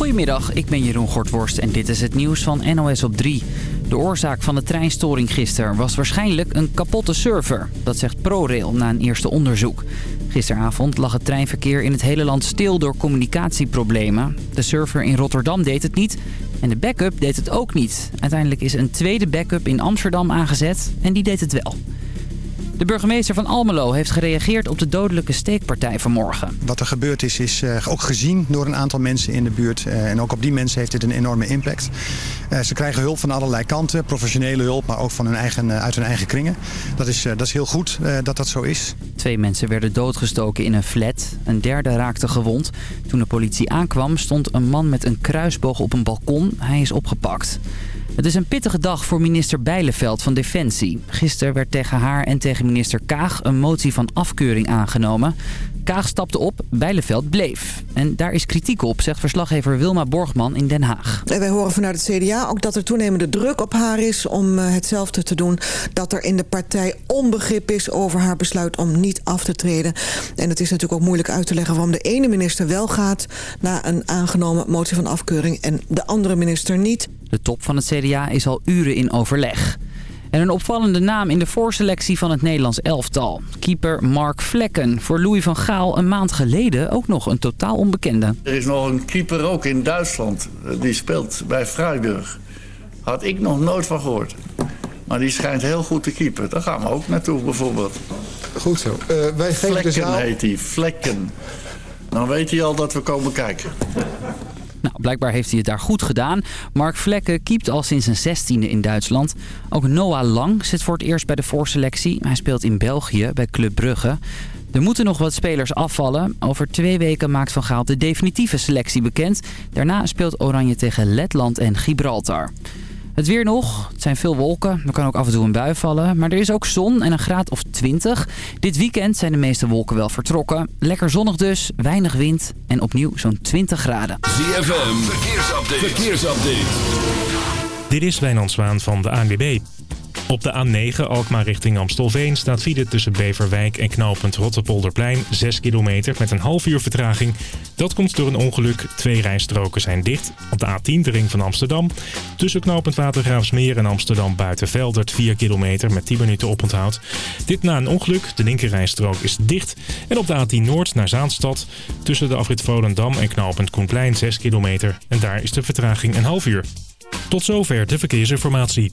Goedemiddag, ik ben Jeroen Gortworst en dit is het nieuws van NOS op 3. De oorzaak van de treinstoring gisteren was waarschijnlijk een kapotte server. Dat zegt ProRail na een eerste onderzoek. Gisteravond lag het treinverkeer in het hele land stil door communicatieproblemen. De server in Rotterdam deed het niet en de backup deed het ook niet. Uiteindelijk is een tweede backup in Amsterdam aangezet en die deed het wel. De burgemeester van Almelo heeft gereageerd op de dodelijke steekpartij vanmorgen. Wat er gebeurd is, is uh, ook gezien door een aantal mensen in de buurt. Uh, en ook op die mensen heeft dit een enorme impact. Uh, ze krijgen hulp van allerlei kanten. Professionele hulp, maar ook van hun eigen, uit hun eigen kringen. Dat is, dat is heel goed dat dat zo is. Twee mensen werden doodgestoken in een flat. Een derde raakte gewond. Toen de politie aankwam stond een man met een kruisboog op een balkon. Hij is opgepakt. Het is een pittige dag voor minister Bijleveld van Defensie. Gisteren werd tegen haar en tegen minister Kaag een motie van afkeuring aangenomen. Kaag stapte op, Bijleveld bleef. En daar is kritiek op, zegt verslaggever Wilma Borgman in Den Haag. wij horen vanuit het CDA ook dat er toenemende druk op haar is om eh, hetzelfde te doen. Dat er in de partij onbegrip is over haar besluit om niet af te treden. En het is natuurlijk ook moeilijk uit te leggen waarom de ene minister wel gaat... na een aangenomen motie van afkeuring en de andere minister niet. De top van het CDA is al uren in overleg. En een opvallende naam in de voorselectie van het Nederlands elftal. Keeper Mark Vlekken. Voor Louis van Gaal een maand geleden ook nog een totaal onbekende. Er is nog een keeper ook in Duitsland. Die speelt bij Freiburg. Had ik nog nooit van gehoord. Maar die schijnt heel goed te keeper. Daar gaan we ook naartoe bijvoorbeeld. Goed zo. Uh, wij geven Vlekken de zaal... heet hij. Vlekken. Dan weet hij al dat we komen kijken. Nou, blijkbaar heeft hij het daar goed gedaan. Mark Vlekken keept al sinds zijn zestiende in Duitsland. Ook Noah Lang zit voor het eerst bij de voorselectie. Hij speelt in België bij Club Brugge. Er moeten nog wat spelers afvallen. Over twee weken maakt Van Gaal de definitieve selectie bekend. Daarna speelt Oranje tegen Letland en Gibraltar. Het weer nog. Het zijn veel wolken. Er kan ook af en toe een bui vallen. Maar er is ook zon en een graad of 20. Dit weekend zijn de meeste wolken wel vertrokken. Lekker zonnig dus, weinig wind en opnieuw zo'n 20 graden. ZFM, verkeersupdate. verkeersupdate. Dit is Wijnand Zwaan van de ANWB. Op de A9 Alkmaar richting Amstelveen staat file tussen Beverwijk en knooppunt Rotterpolderplein 6 kilometer met een half uur vertraging. Dat komt door een ongeluk. Twee rijstroken zijn dicht. Op de A10 de ring van Amsterdam. Tussen knooppunt Watergraafsmeer en Amsterdam Buitenveldert 4 kilometer met 10 minuten oponthoud. Dit na een ongeluk. De linkerrijstrook is dicht. En op de A10 Noord naar Zaanstad. Tussen de afrit Volendam en knooppunt Koenplein 6 kilometer. En daar is de vertraging een half uur. Tot zover de verkeersinformatie.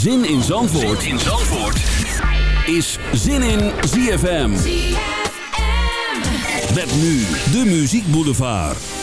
Zin in Zandvoort, zin in Zandvoort. is Zin in ZFM. Met nu de Muziek Boulevard.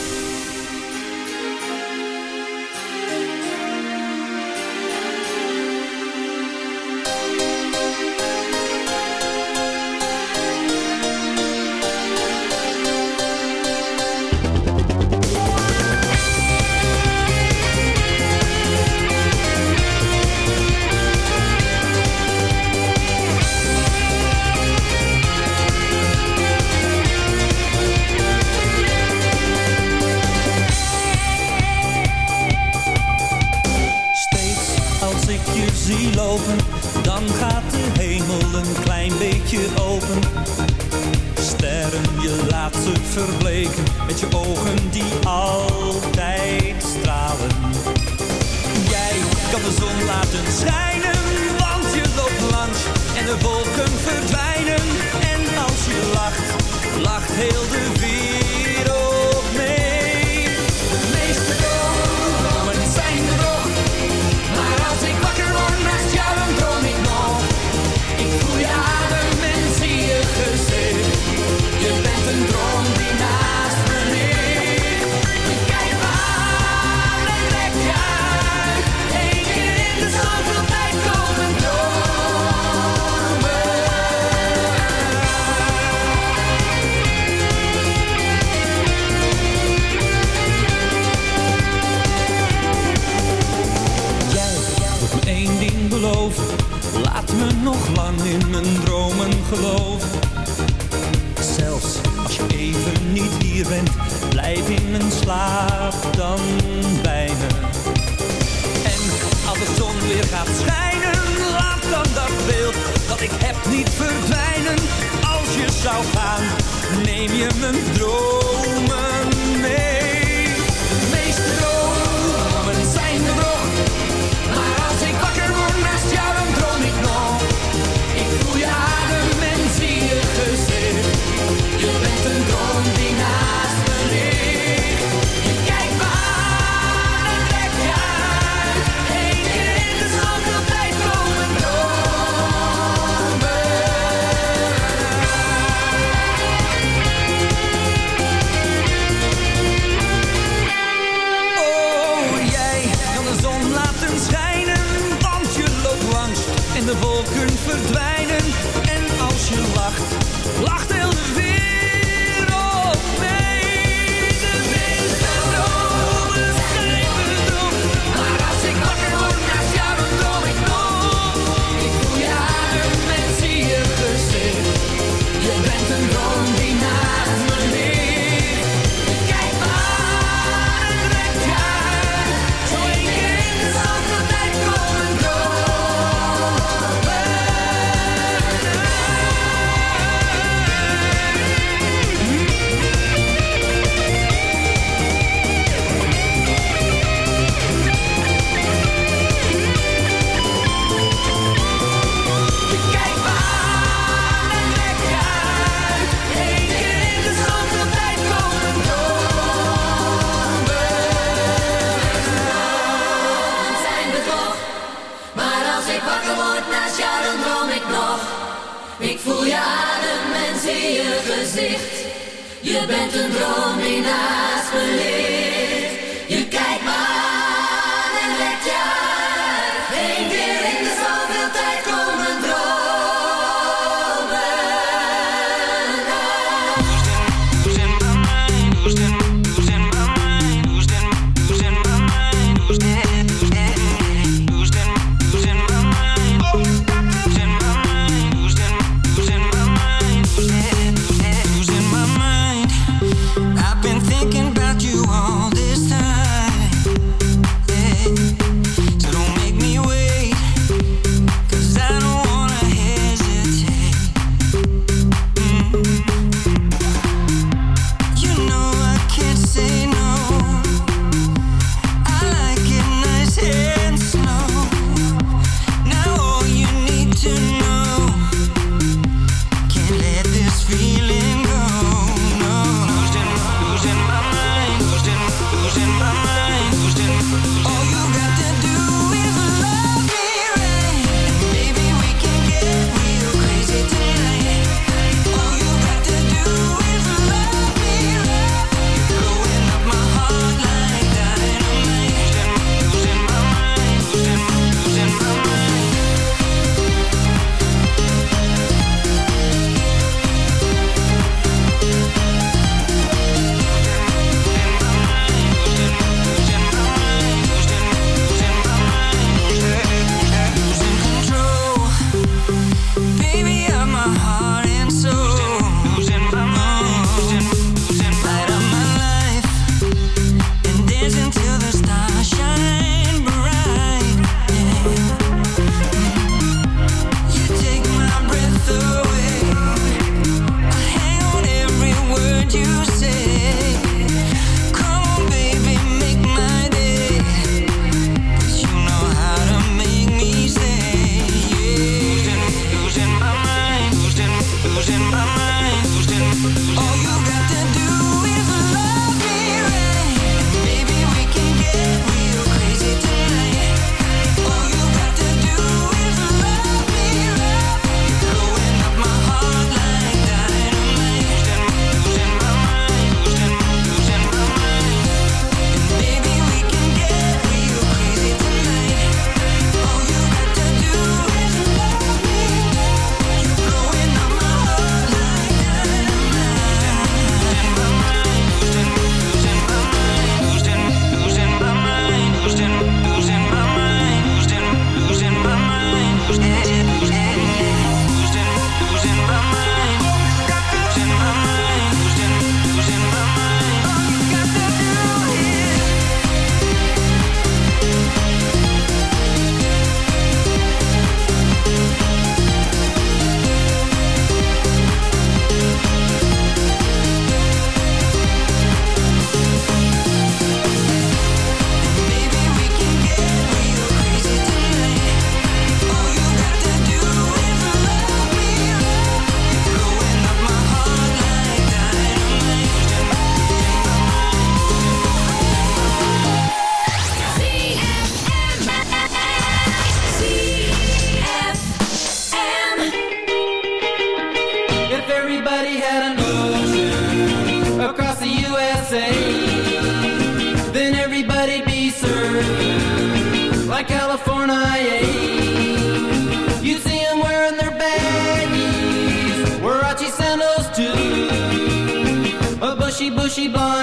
she bought.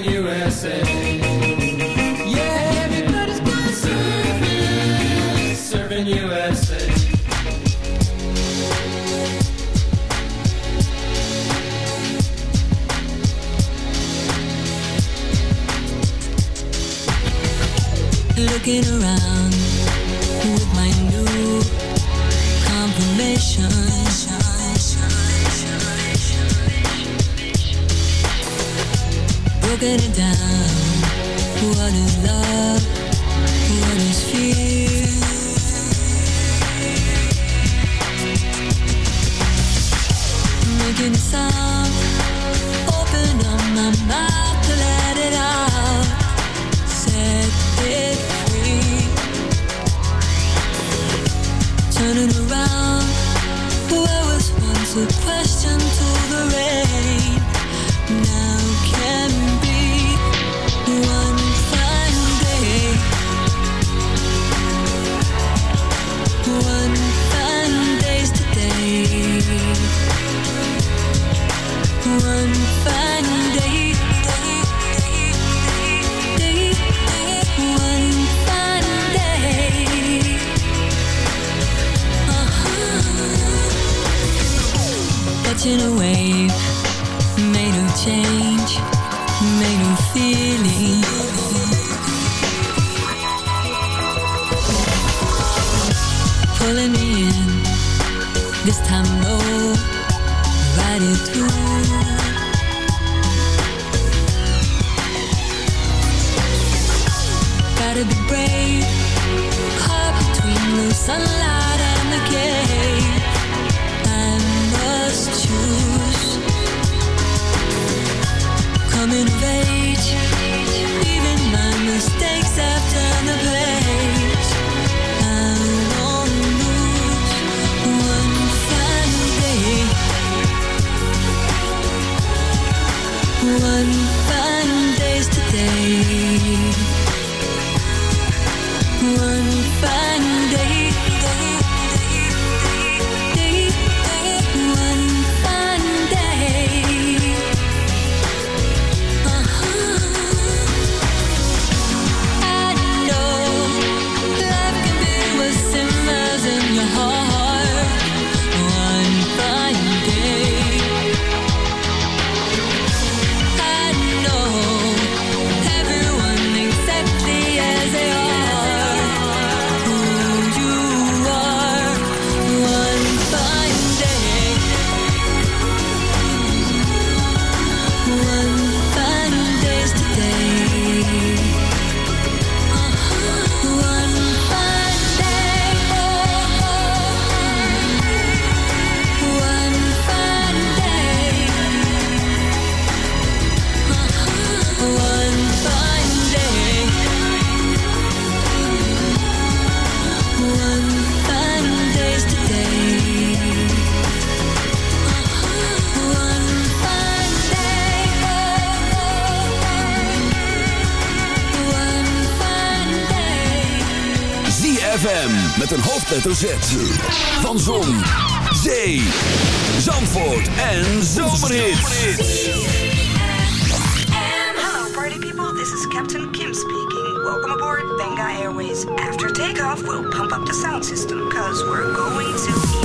USA. Yeah, everybody's USA. Looking around Van Zon, Zee, Zandvoort en Zomerhits. Hello party people, this is Captain Kim speaking. Welcome aboard Benga Airways. After takeoff, we'll pump up the sound system, cause we're going to...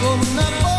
necesita una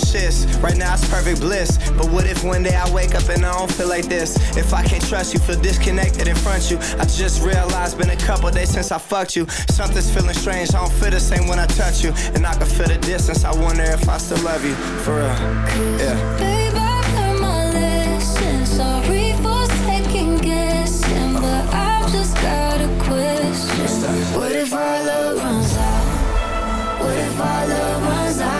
shits. Right now it's perfect bliss. But what if one day I wake up and I don't feel like this? If I can't trust you, feel disconnected in front of you. I just realized been a couple days since I fucked you. Something's feeling strange. I don't feel the same when I touch you, and I can feel the distance. I wonder if I still love you for real. Yeah. Babe, I've learned my lesson. Sorry for second guessing, but I've just got a question. What if our love runs out? What if our love runs out?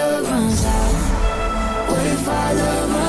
What if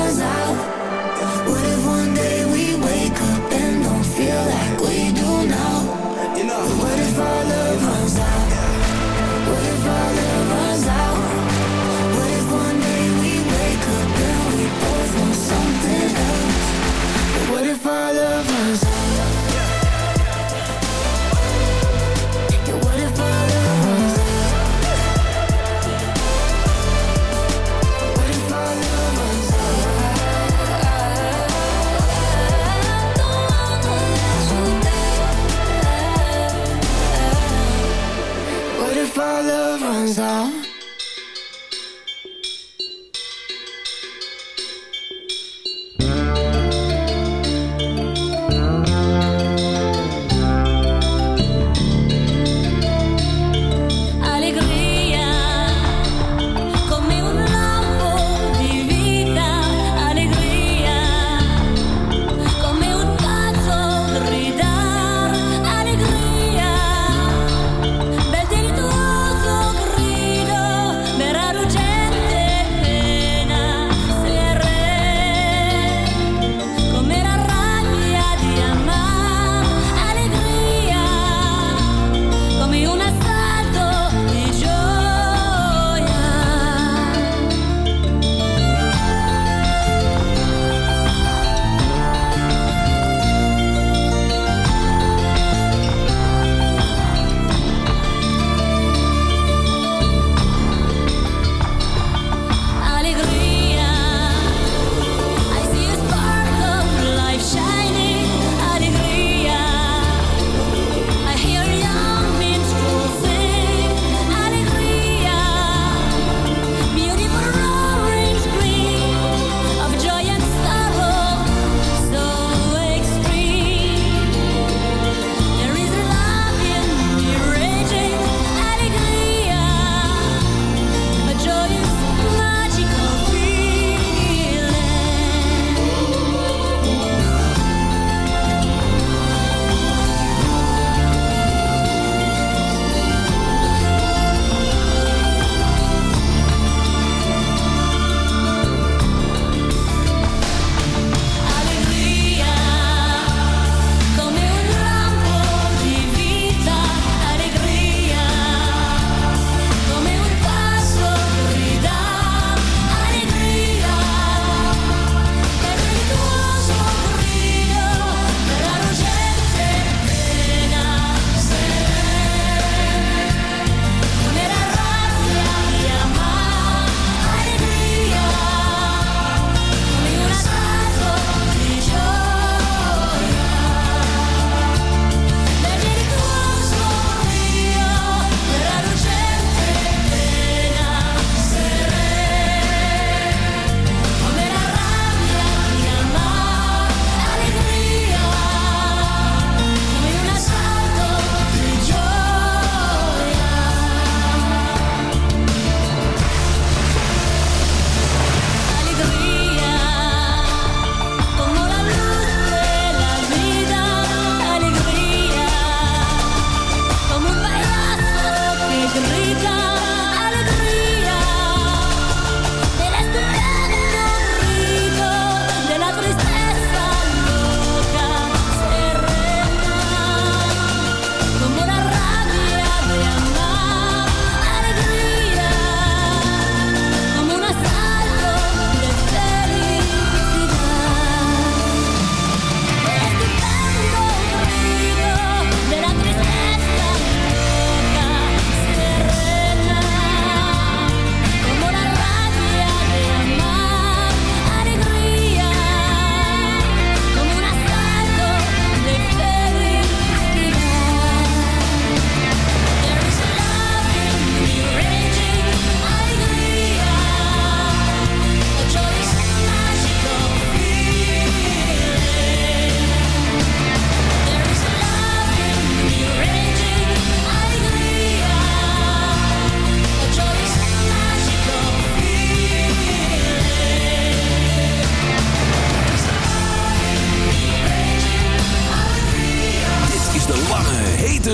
love runs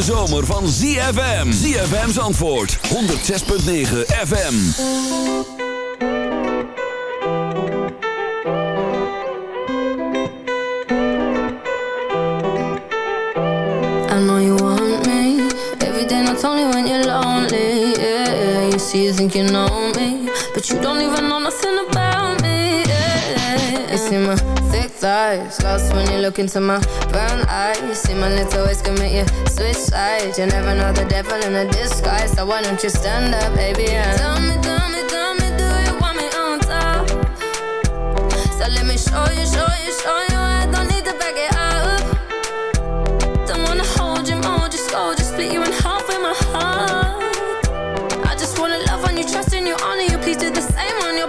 zomer van ZFM. ZFM's antwoord 106.9 FM. I know you want me Every day, not only when you're lonely Yeah, you see, you think you know me But you don't even know nothing about me Yeah, see my thighs Lost when you look into my brown eyes see my little ways make you switch sides You never know the devil in a disguise So why don't you stand up, baby, and Tell me, tell me, tell me, do you want me on top? So let me show you, show you, show you I don't need to back it up don't wanna hold you, mold just go just split you in half with my heart. I just wanna love on you, trust in you, honor you. Please do the same on your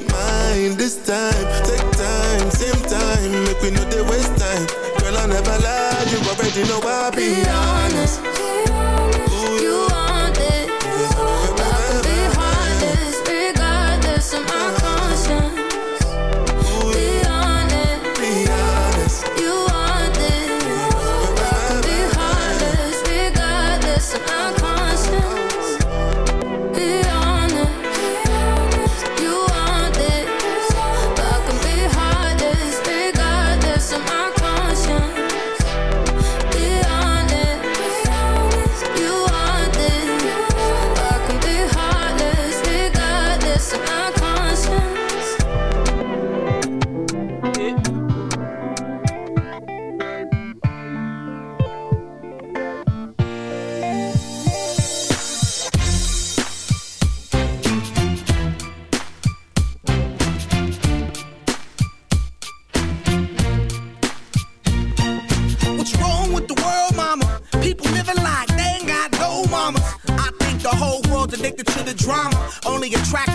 mine this time. Take time, same time. Make we know they waste time. Girl I never lie. You already know I be honest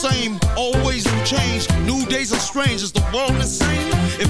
Same. Always new change. New days are strange. Is the world insane?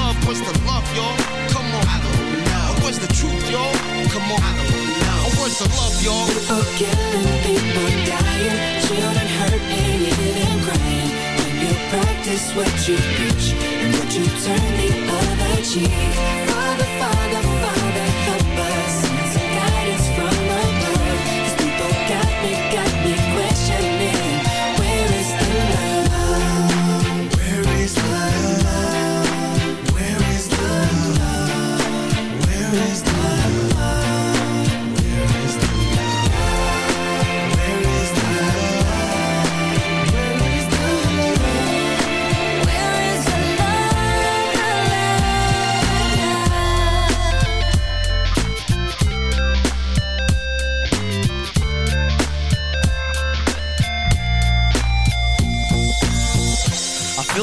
love. What's the love, y'all? Come on. I don't know. What's the truth, y'all? Come on. I don't know. What's the love, y'all? People dying, children hurt you crying. When you practice what you preach and what you turn the other cheek. Father, Father,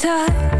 Steel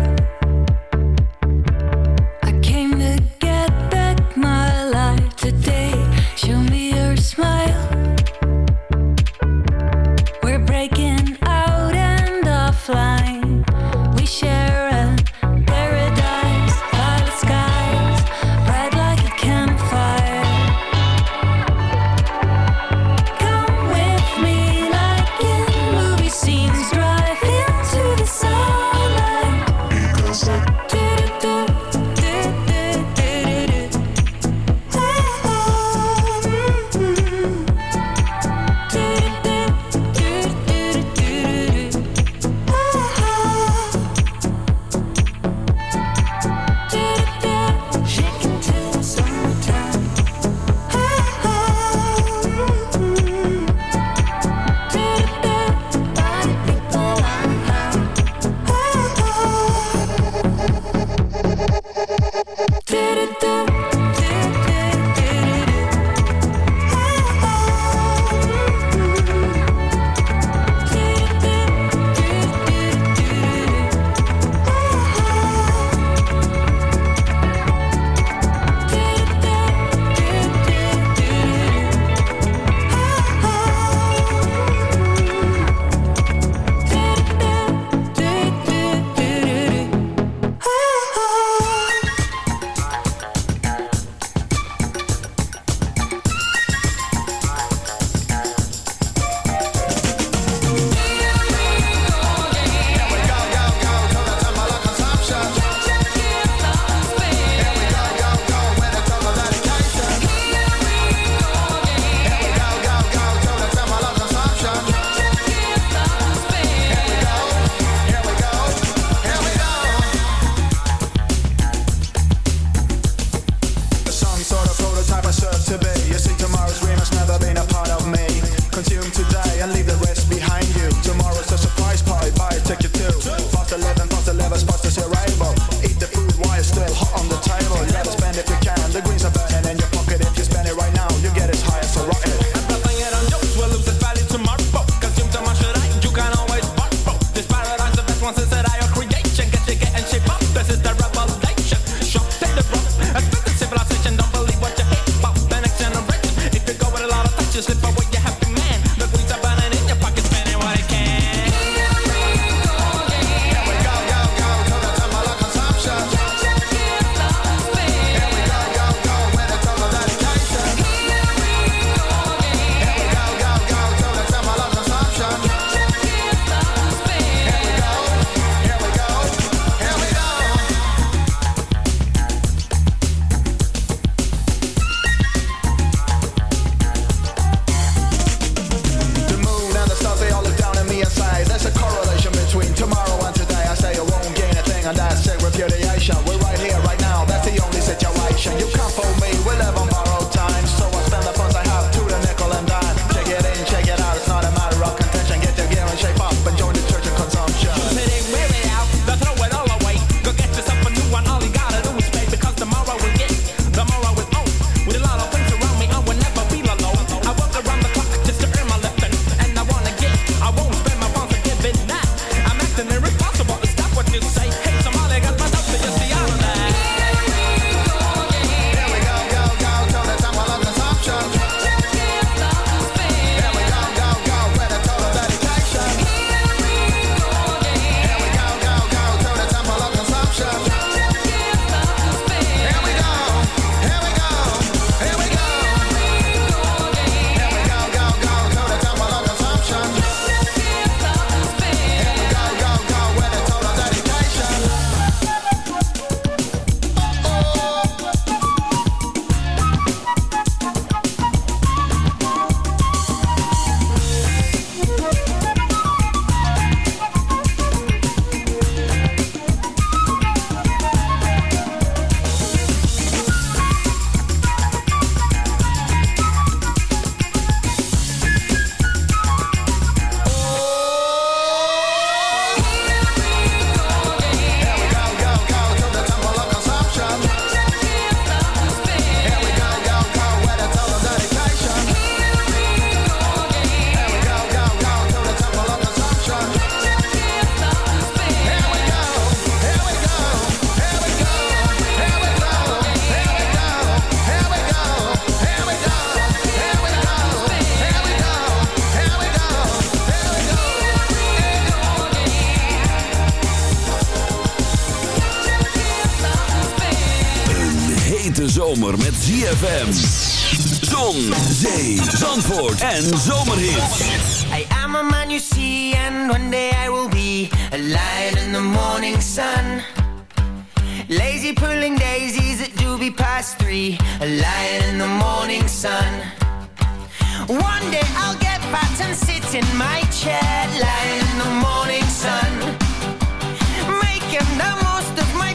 en zomerhits. I am a man you see, and one day I will be a lion in the morning sun. Lazy pulling daisies at doobie past three, a lion in the morning sun. One day I'll get fat and sit in my chair, lying in the morning sun. Making the most of my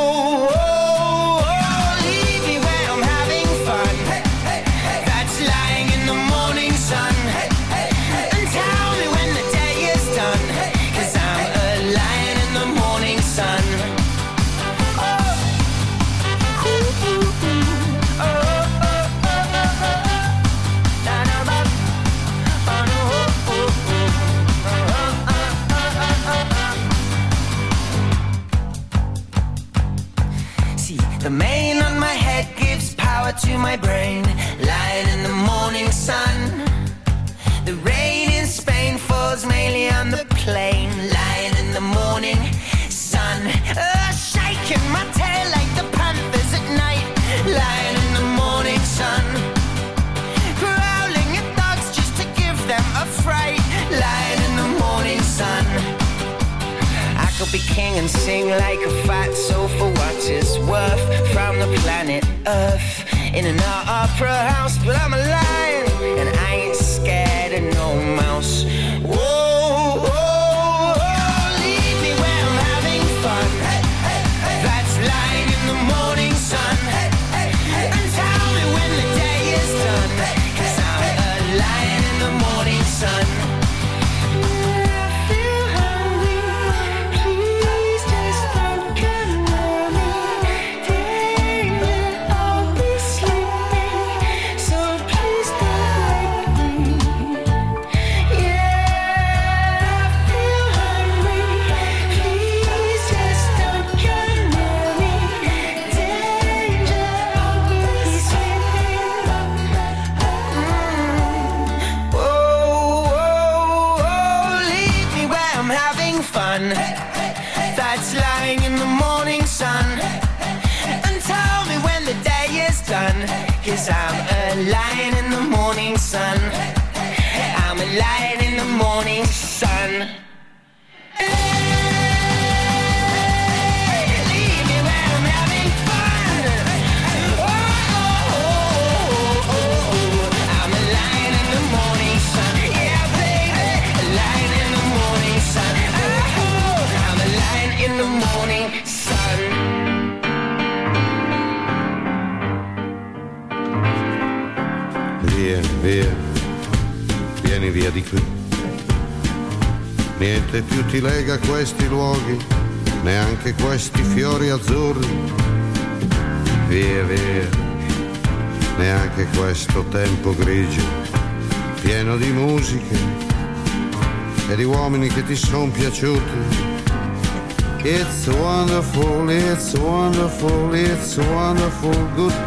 my brain. Lying in the morning sun. The rain in Spain falls mainly on the plain. Lying in the morning sun. Uh, shaking my tail like the panthers at night. Lying in the morning sun. Growling at dogs just to give them a fright. Lying in the morning sun. I could be king and sing like a fat soul for what worth from the planet Earth in an opera house, but I'm a lion and I ain't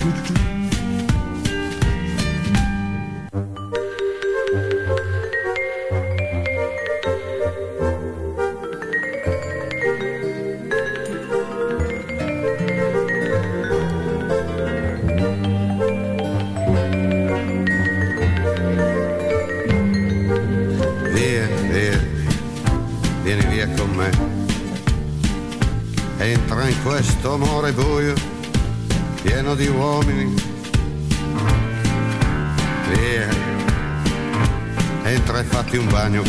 Do do do do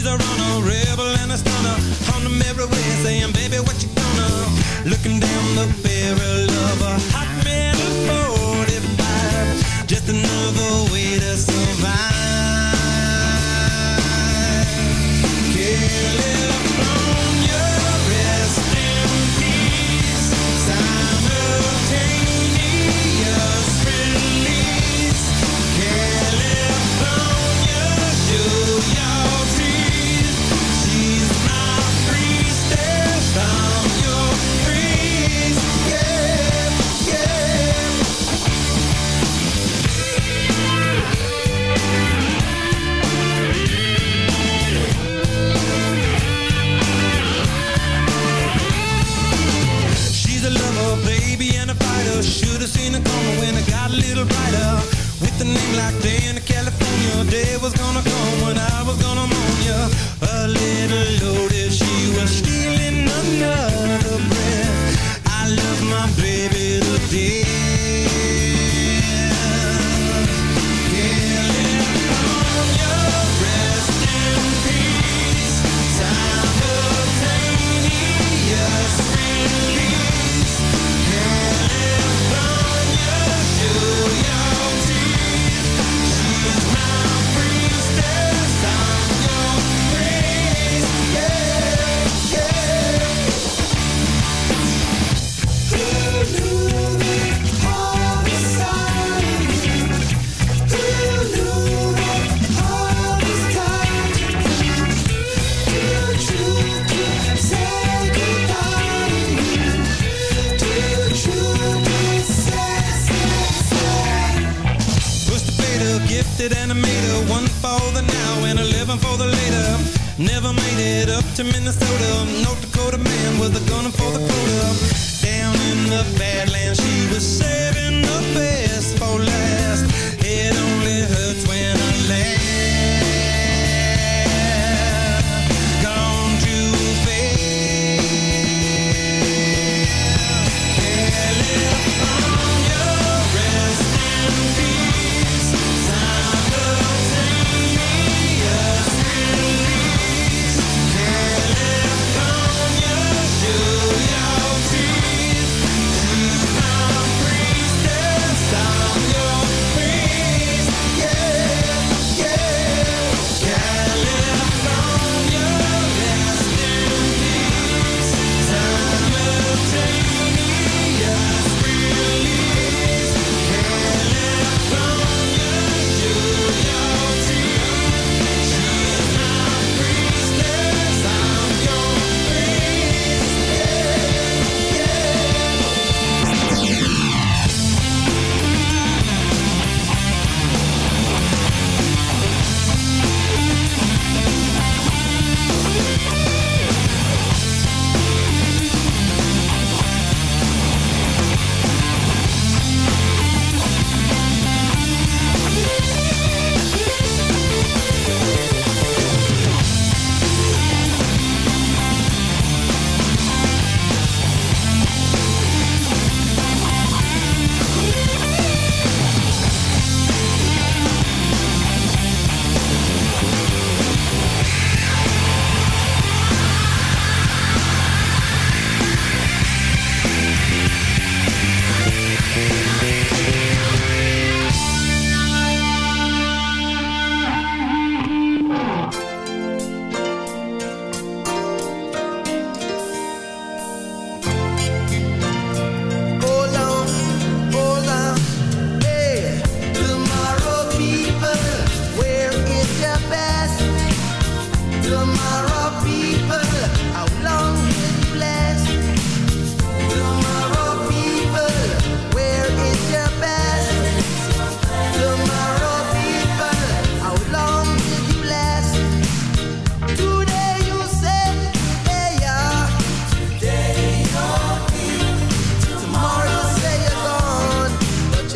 She's a runner, rebel and a stunner. On the merry way, saying, baby, what you gonna? Looking down the barrel of a hot metal 45. Just another way to survive. Should have seen it coming when it got a little brighter. With a name like Day in California, day was gonna come when I was gonna Never made it up to Minnesota. North Dakota man with a gun for the quota. Down in the Badlands, she was saving the best for last.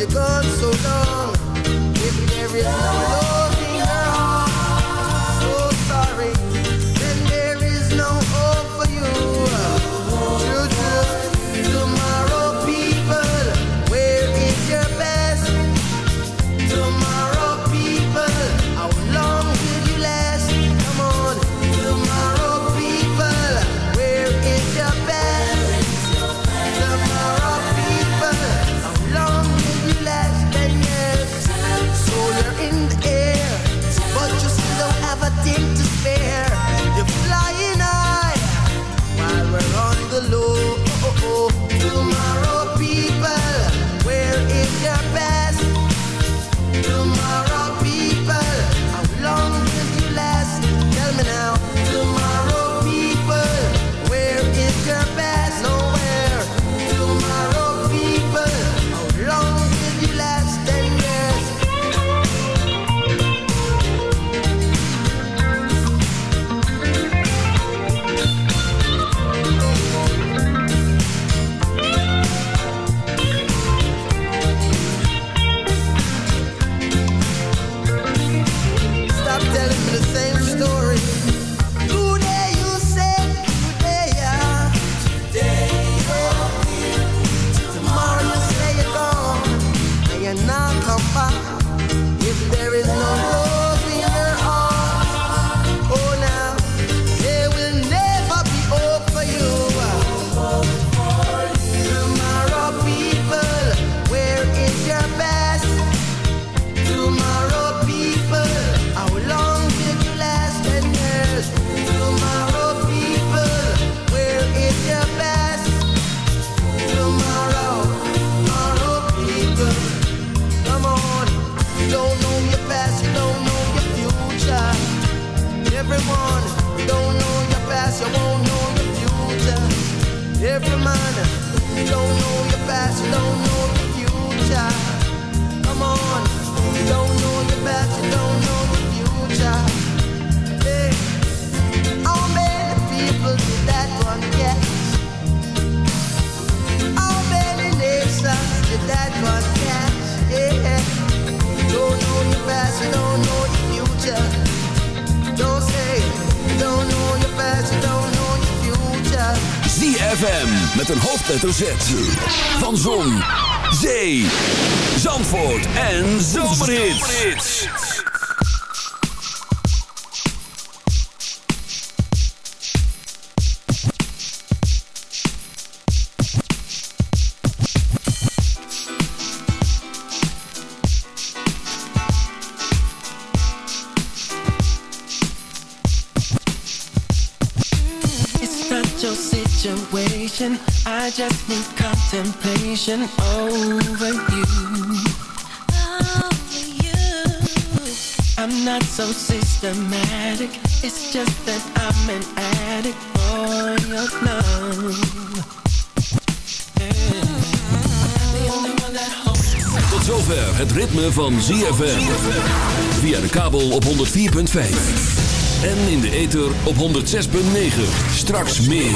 to go. Hoofdletter Z. contemplation over you. I'm not so systematic. It's just that I'm an addict for your love. Tot zover het ritme van ZFM. Via de kabel op 104.5. En in de ether op 106.9. Straks meer.